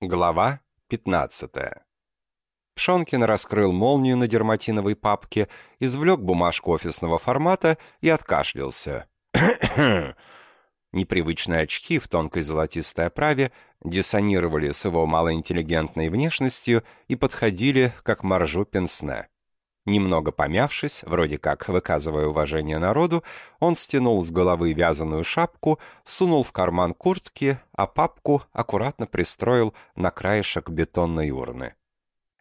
Глава 15 Пшонкин раскрыл молнию на дерматиновой папке, извлек бумажку офисного формата и откашлялся. Непривычные очки в тонкой золотистой оправе диссонировали с его малоинтеллигентной внешностью и подходили, как моржу пенсне. Немного помявшись, вроде как выказывая уважение народу, он стянул с головы вязаную шапку, сунул в карман куртки, а папку аккуратно пристроил на краешек бетонной урны.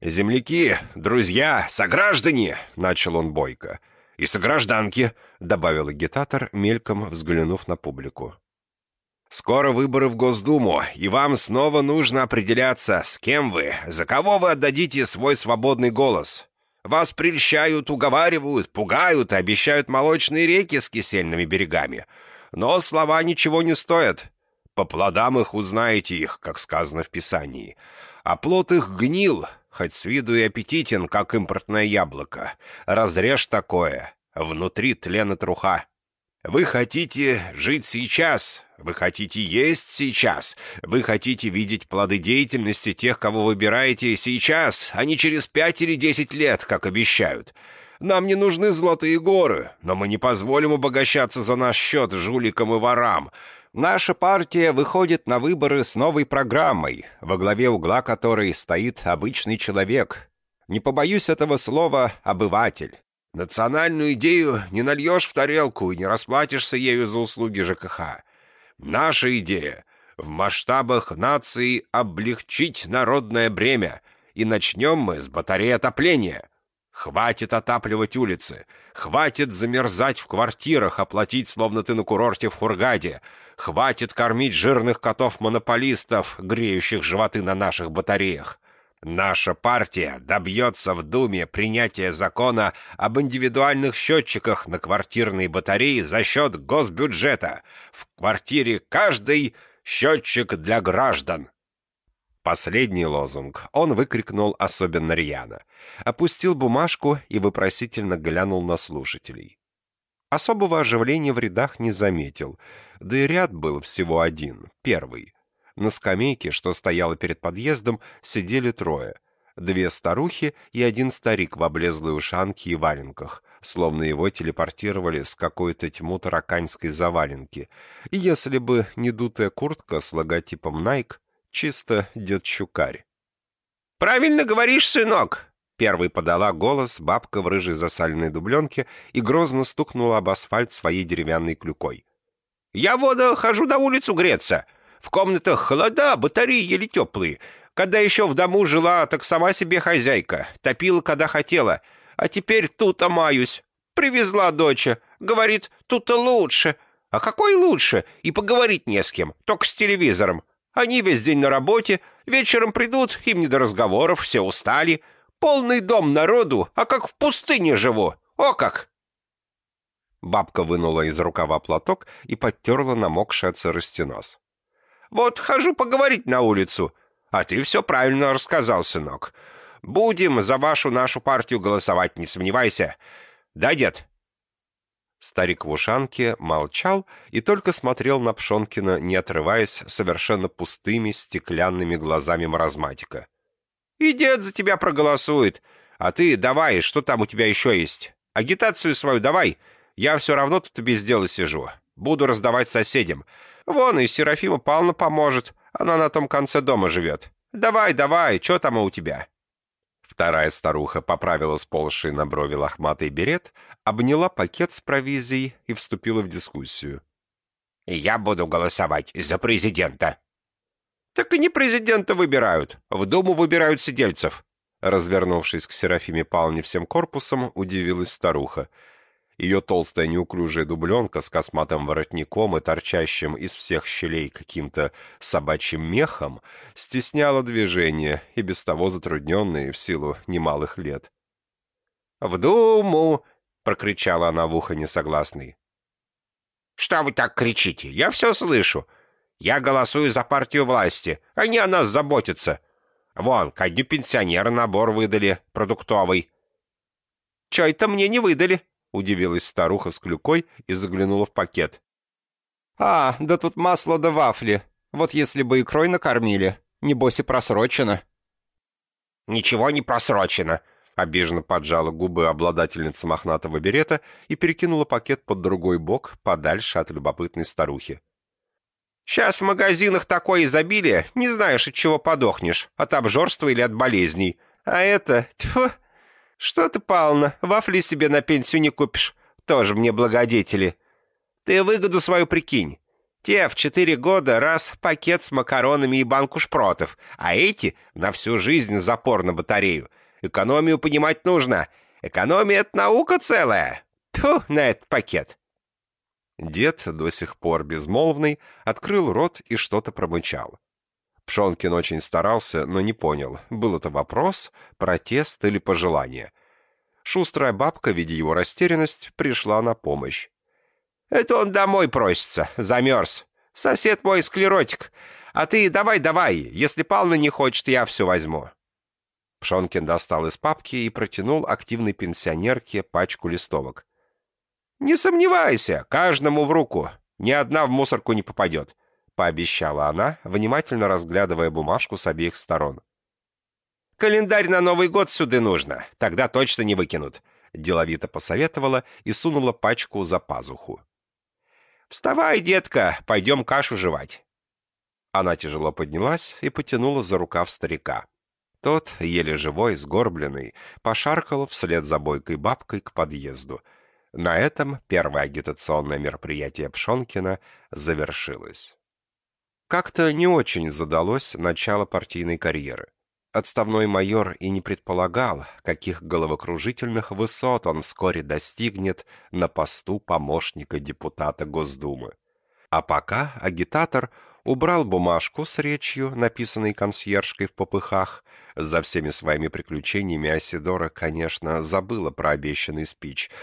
«Земляки, друзья, сограждане!» — начал он бойко. «И согражданки!» — добавил агитатор, мельком взглянув на публику. «Скоро выборы в Госдуму, и вам снова нужно определяться, с кем вы, за кого вы отдадите свой свободный голос. Вас прельщают, уговаривают, пугают и обещают молочные реки с кисельными берегами. Но слова ничего не стоят. По плодам их узнаете их, как сказано в Писании. А плод их гнил, хоть с виду и аппетитен, как импортное яблоко. Разрежь такое, внутри тлен и труха. Вы хотите жить сейчас, вы хотите есть сейчас, вы хотите видеть плоды деятельности тех, кого выбираете сейчас, а не через пять или десять лет, как обещают. Нам не нужны золотые горы, но мы не позволим обогащаться за наш счет жуликам и ворам. Наша партия выходит на выборы с новой программой, во главе угла которой стоит обычный человек. Не побоюсь этого слова «обыватель». Национальную идею не нальешь в тарелку и не расплатишься ею за услуги ЖКХ. Наша идея — в масштабах нации облегчить народное бремя, и начнем мы с батареи отопления. Хватит отапливать улицы, хватит замерзать в квартирах, оплатить, словно ты на курорте в Хургаде, хватит кормить жирных котов-монополистов, греющих животы на наших батареях. Наша партия добьется в Думе принятия закона об индивидуальных счетчиках на квартирные батареи за счет госбюджета. В квартире каждый счетчик для граждан. Последний лозунг он выкрикнул особенно рьяно. Опустил бумажку и вопросительно глянул на слушателей. Особого оживления в рядах не заметил, да и ряд был всего один, первый. На скамейке, что стояла перед подъездом, сидели трое. Две старухи и один старик в облезлой ушанке и валенках, словно его телепортировали с какой-то тьму тараканьской заваленки. И если бы не дутая куртка с логотипом Nike, чисто дед Щукарь. «Правильно говоришь, сынок!» Первый подала голос бабка в рыжей засаленной дубленке и грозно стукнула об асфальт своей деревянной клюкой. «Я вода хожу на улицу греться. В комнатах холода, батареи еле теплые. Когда еще в дому жила, так сама себе хозяйка. Топила, когда хотела. А теперь тут омаюсь. Привезла доча. Говорит, тут лучше. А какой лучше? И поговорить не с кем, только с телевизором. Они весь день на работе, вечером придут, им не до разговоров, все устали. Полный дом народу, а как в пустыне живу. О как!» Бабка вынула из рукава платок и подтерла намокший от сырости нос. Вот хожу поговорить на улицу. А ты все правильно рассказал, сынок. Будем за вашу нашу партию голосовать, не сомневайся. Да, дед?» Старик в ушанке молчал и только смотрел на Пшонкина, не отрываясь совершенно пустыми стеклянными глазами маразматика. «И дед за тебя проголосует. А ты давай, что там у тебя еще есть? Агитацию свою давай. Я все равно тут без дела сижу. Буду раздавать соседям. Вон и Серафима Павловна поможет. Она на том конце дома живет. Давай, давай, что там у тебя?» Вторая старуха поправила сползший на брови лохматый берет, обняла пакет с провизией и вступила в дискуссию. «Я буду голосовать за президента». «Так и не президента выбирают. В Думу выбирают сидельцев». Развернувшись к Серафиме Павловне всем корпусом, удивилась старуха. Ее толстая неуклюжая дубленка с косматым воротником и торчащим из всех щелей каким-то собачьим мехом стесняла движение, и без того затрудненные в силу немалых лет. «В Думу!» — прокричала она в ухо несогласный. «Что вы так кричите? Я все слышу. Я голосую за партию власти. Они о нас заботятся. Вон, ко дню пенсионера набор выдали, продуктовый». «Че это мне не выдали?» Удивилась старуха с клюкой и заглянула в пакет. «А, да тут масло да вафли. Вот если бы икрой накормили. Небось и просрочено». «Ничего не просрочено», — обиженно поджала губы обладательница мохнатого берета и перекинула пакет под другой бок, подальше от любопытной старухи. «Сейчас в магазинах такое изобилие, не знаешь, от чего подохнешь, от обжорства или от болезней. А это... Тьфу, что ты, Павловна, вафли себе на пенсию не купишь. Тоже мне благодетели. Ты выгоду свою прикинь. Те в четыре года раз пакет с макаронами и банку шпротов, а эти на всю жизнь запор на батарею. Экономию понимать нужно. Экономия — это наука целая. Тьфу на этот пакет. Дед, до сих пор безмолвный, открыл рот и что-то промычал. Пшонкин очень старался, но не понял, был это вопрос, протест или пожелание. Шустрая бабка, видя его растерянность, пришла на помощь. «Это он домой просится, замерз. Сосед мой склеротик. А ты давай-давай, если Павловна не хочет, я все возьму». Пшонкин достал из папки и протянул активной пенсионерке пачку листовок. «Не сомневайся, каждому в руку. Ни одна в мусорку не попадет пообещала она, внимательно разглядывая бумажку с обеих сторон. «Календарь на Новый год сюда нужно, тогда точно не выкинут», деловито посоветовала и сунула пачку за пазуху. «Вставай, детка, пойдем кашу жевать». Она тяжело поднялась и потянула за рукав старика. Тот, еле живой, сгорбленный, пошаркал вслед за бойкой бабкой к подъезду. На этом первое агитационное мероприятие Пшонкина завершилось. Как-то не очень задалось начало партийной карьеры. Отставной майор и не предполагал, каких головокружительных высот он вскоре достигнет на посту помощника депутата Госдумы. А пока агитатор убрал бумажку с речью, написанной консьержкой в попыхах. За всеми своими приключениями Асидора, конечно, забыла про обещанный спич —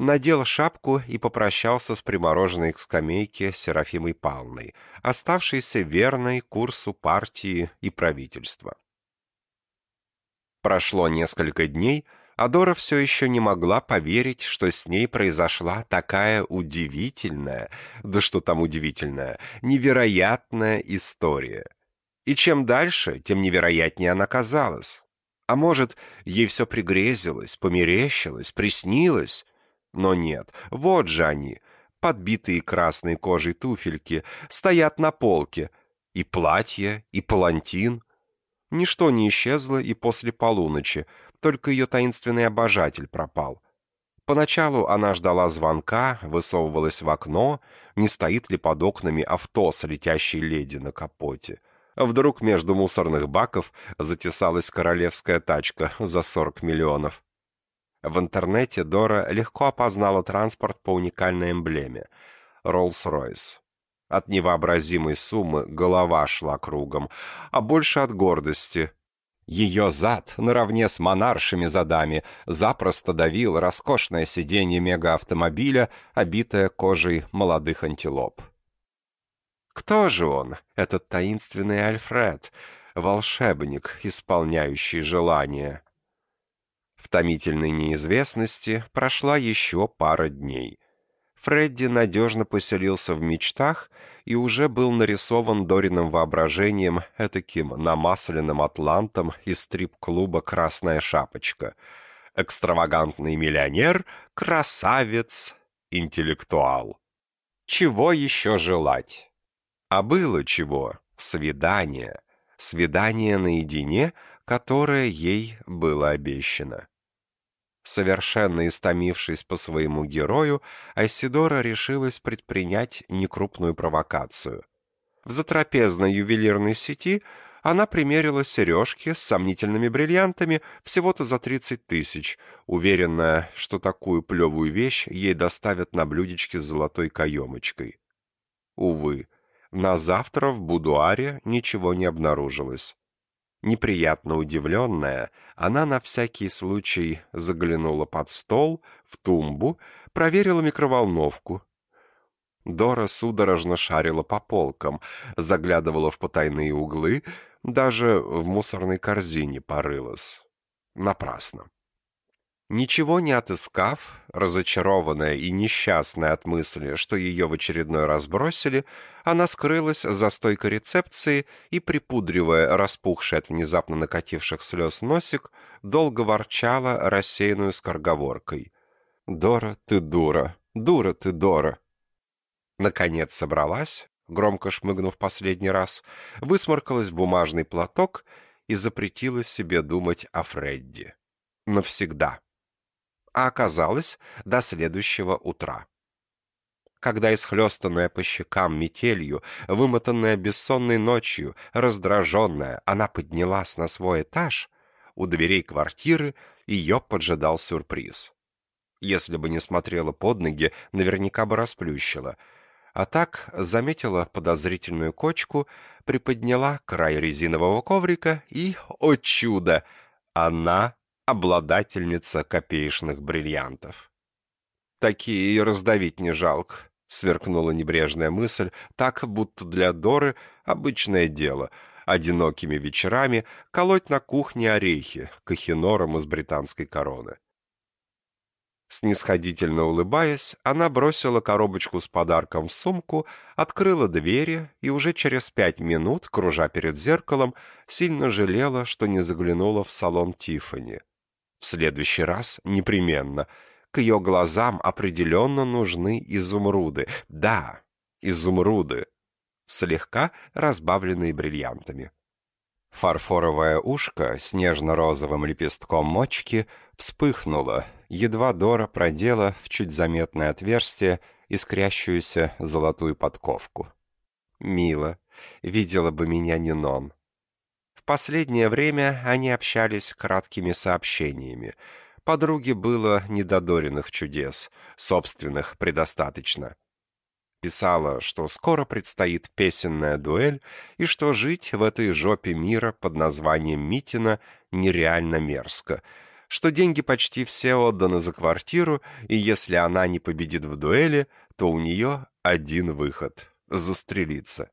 надел шапку и попрощался с примороженной к скамейке Серафимой Павловной, оставшейся верной курсу партии и правительства. Прошло несколько дней, а Дора все еще не могла поверить, что с ней произошла такая удивительная, да что там удивительная, невероятная история. И чем дальше, тем невероятнее она казалась. А может, ей все пригрезилось, померещилось, приснилось, но нет, вот же они, подбитые красной кожей туфельки, стоят на полке. И платье, и палантин. Ничто не исчезло и после полуночи, только ее таинственный обожатель пропал. Поначалу она ждала звонка, высовывалась в окно, не стоит ли под окнами авто с летящей леди на капоте. Вдруг между мусорных баков затесалась королевская тачка за 40 миллионов. В интернете Дора легко опознала транспорт по уникальной эмблеме — Rolls-Royce. От невообразимой суммы голова шла кругом, а больше от гордости. Ее зад, наравне с монаршими задами, запросто давил роскошное сиденье мегаавтомобиля, обитое кожей молодых антилоп. Кто же он, этот таинственный Альфред, волшебник, исполняющий желания? В томительной неизвестности прошла еще пара дней. Фредди надежно поселился в мечтах и уже был нарисован Дориным воображением этаким намасленным атлантом из стрип-клуба «Красная шапочка». Экстравагантный миллионер, красавец, интеллектуал. Чего еще желать? А было чего? Свидание. Свидание наедине, которое ей было обещано. Совершенно истомившись по своему герою, Айсидора решилась предпринять некрупную провокацию. В затрапезной ювелирной сети она примерила сережки с сомнительными бриллиантами всего-то за 30 тысяч, уверенная, что такую плевую вещь ей доставят на блюдечке с золотой каемочкой. Увы, на завтра в будуаре ничего не обнаружилось. Неприятно удивленная, она на всякий случай заглянула под стол, в тумбу, проверила микроволновку. Дора судорожно шарила по полкам, заглядывала в потайные углы, даже в мусорной корзине порылась. Напрасно. Ничего не отыскав, разочарованная и несчастная от мысли, что ее в очередной раз бросили, она скрылась за стойкой рецепции и, припудривая распухший от внезапно накативших слез носик, долго ворчала рассеянную скороговоркой. «Дора, ты дура! Дура ты, Дора!» Наконец собралась, громко шмыгнув последний раз, высморкалась в бумажный платок и запретила себе думать о Фредди. Навсегда а оказалось до следующего утра. Когда исхлестанная по щекам метелью, вымотанная бессонной ночью, раздраженная, она поднялась на свой этаж, у дверей квартиры ее поджидал сюрприз. Если бы не смотрела под ноги, наверняка бы расплющила. А так заметила подозрительную кочку, приподняла край резинового коврика и, о чудо, она обладательница копеечных бриллиантов. «Такие и раздавить не жалко», — сверкнула небрежная мысль, так, будто для Доры обычное дело — одинокими вечерами колоть на кухне орехи, кахинором из британской короны. Снисходительно улыбаясь, она бросила коробочку с подарком в сумку, открыла двери и уже через пять минут, кружа перед зеркалом, сильно жалела, что не заглянула в салон Тиффани. В следующий раз непременно. К ее глазам определенно нужны изумруды. Да, изумруды. Слегка разбавленные бриллиантами. Фарфоровое ушко с нежно-розовым лепестком мочки вспыхнуло, едва Дора продела в чуть заметное отверстие искрящуюся золотую подковку. «Мило. Видела бы меня Нинон. В последнее время они общались краткими сообщениями. Подруге было недодоренных чудес, собственных предостаточно. Писала, что скоро предстоит песенная дуэль и что жить в этой жопе мира под названием Митина нереально мерзко, что деньги почти все отданы за квартиру, и если она не победит в дуэли, то у нее один выход — застрелиться.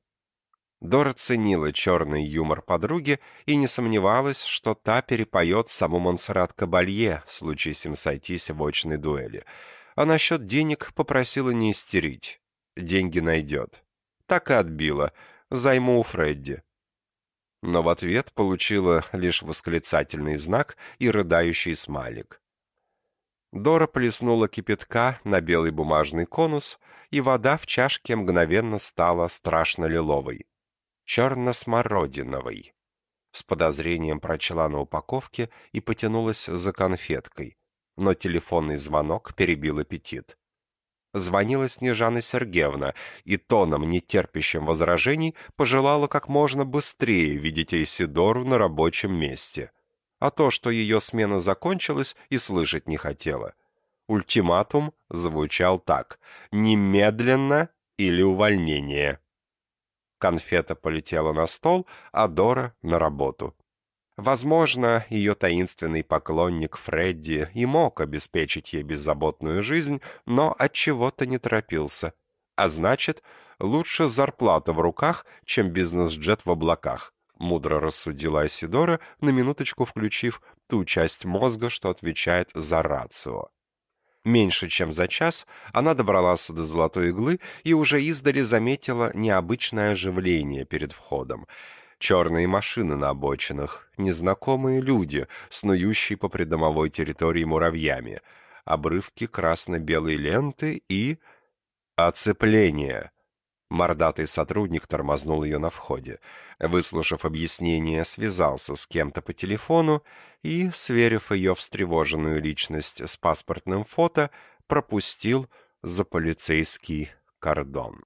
Дора ценила черный юмор подруги и не сомневалась, что та перепоет саму Монсеррат Кабалье, случись им сойтись в очной дуэли. А насчет денег попросила не истерить. Деньги найдет. Так и отбила. Займу у Фредди. Но в ответ получила лишь восклицательный знак и рыдающий смайлик. Дора плеснула кипятка на белый бумажный конус, и вода в чашке мгновенно стала страшно лиловой черно-смородиновый. С подозрением прочла на упаковке и потянулась за конфеткой, но телефонный звонок перебил аппетит. Звонила Снежана Сергеевна и тоном, нетерпящим возражений, пожелала как можно быстрее видеть Эйсидору на рабочем месте. А то, что ее смена закончилась, и слышать не хотела. Ультиматум звучал так «Немедленно или увольнение». Конфета полетела на стол, а Дора — на работу. Возможно, ее таинственный поклонник Фредди и мог обеспечить ей беззаботную жизнь, но от чего то не торопился. А значит, лучше зарплата в руках, чем бизнес-джет в облаках, мудро рассудила Асидора, на минуточку включив ту часть мозга, что отвечает за рацио. Меньше чем за час она добралась до золотой иглы и уже издали заметила необычное оживление перед входом. Черные машины на обочинах, незнакомые люди, снующие по придомовой территории муравьями, обрывки красно-белой ленты и... Оцепление. Мордатый сотрудник тормознул ее на входе. Выслушав объяснение, связался с кем-то по телефону и, сверив ее встревоженную личность с паспортным фото, пропустил за полицейский кордон.